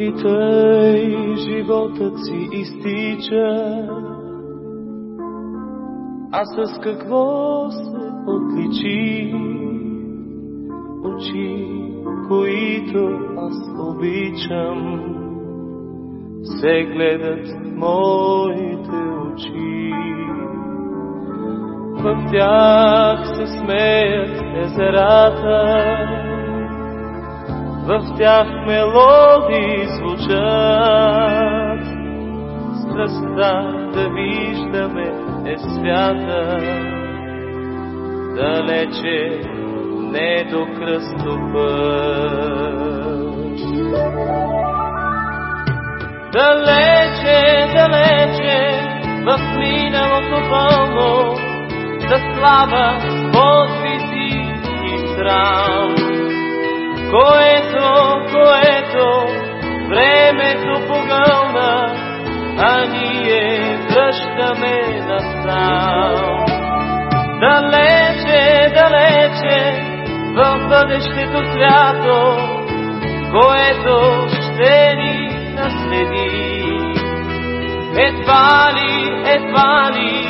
И тъй животът си изтича, а с какво се отличи? Очи, които аз обичам, се гледат моите очи. В тях се смеят езерата, в тях мелодии звучат. Страстта да виждаме е свята, далече не до кръстопът. Далече, далече, в миналото пълно, за слава, подвизи и срам. Което, което времето погълна, а ние връщаме насам. Далече, далече, в бъдещето свято, което ще ни наследи. Едва ли, едва ли,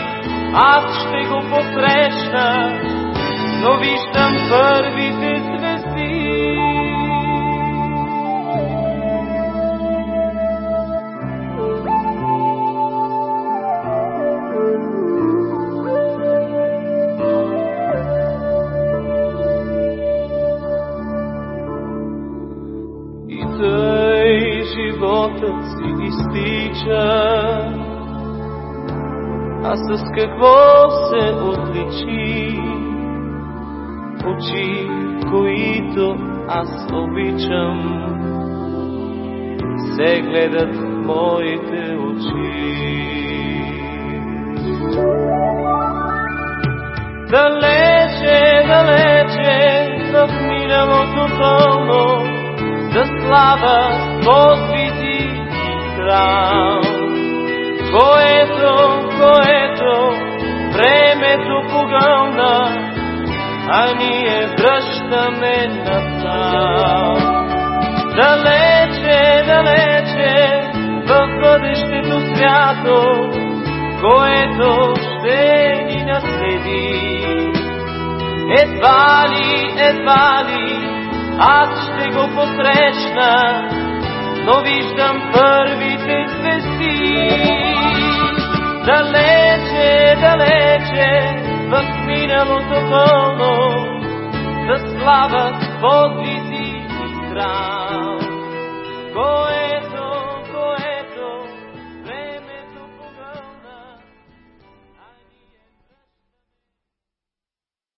аз ще го посрещна, но виждам първите звезди. Животът си изтича, а с какво се отличи? Очи, които аз обичам, се гледат в моите очи. Далече, далече, в миналото пълно, за слава, подвизи и храм. Което, което времето погълна, а ние връщаме насам. Далече, далече, в бъдещето свято, което ще ни наследи. Едва ли, едва ли, аз ще го посрещна, но виждам първите звезди. Далече, далече, в миналото пълно, за слава, подвизи и страх. Кой